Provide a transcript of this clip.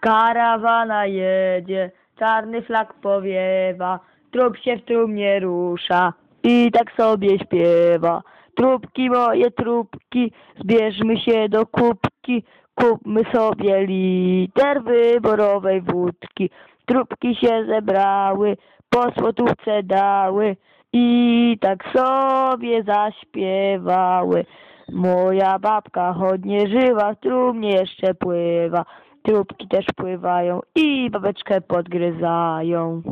Karawana jedzie, czarny flag powiewa, trup się w trumnie rusza i tak sobie śpiewa. Trupki moje trupki, zbierzmy się do kubki, kupmy sobie liter wyborowej wódki. Trupki się zebrały, po złotówce dały i tak sobie zaśpiewały. Moja babka chodnie żywa, w trumnie jeszcze pływa. Trupki też pływają i babeczkę podgryzają.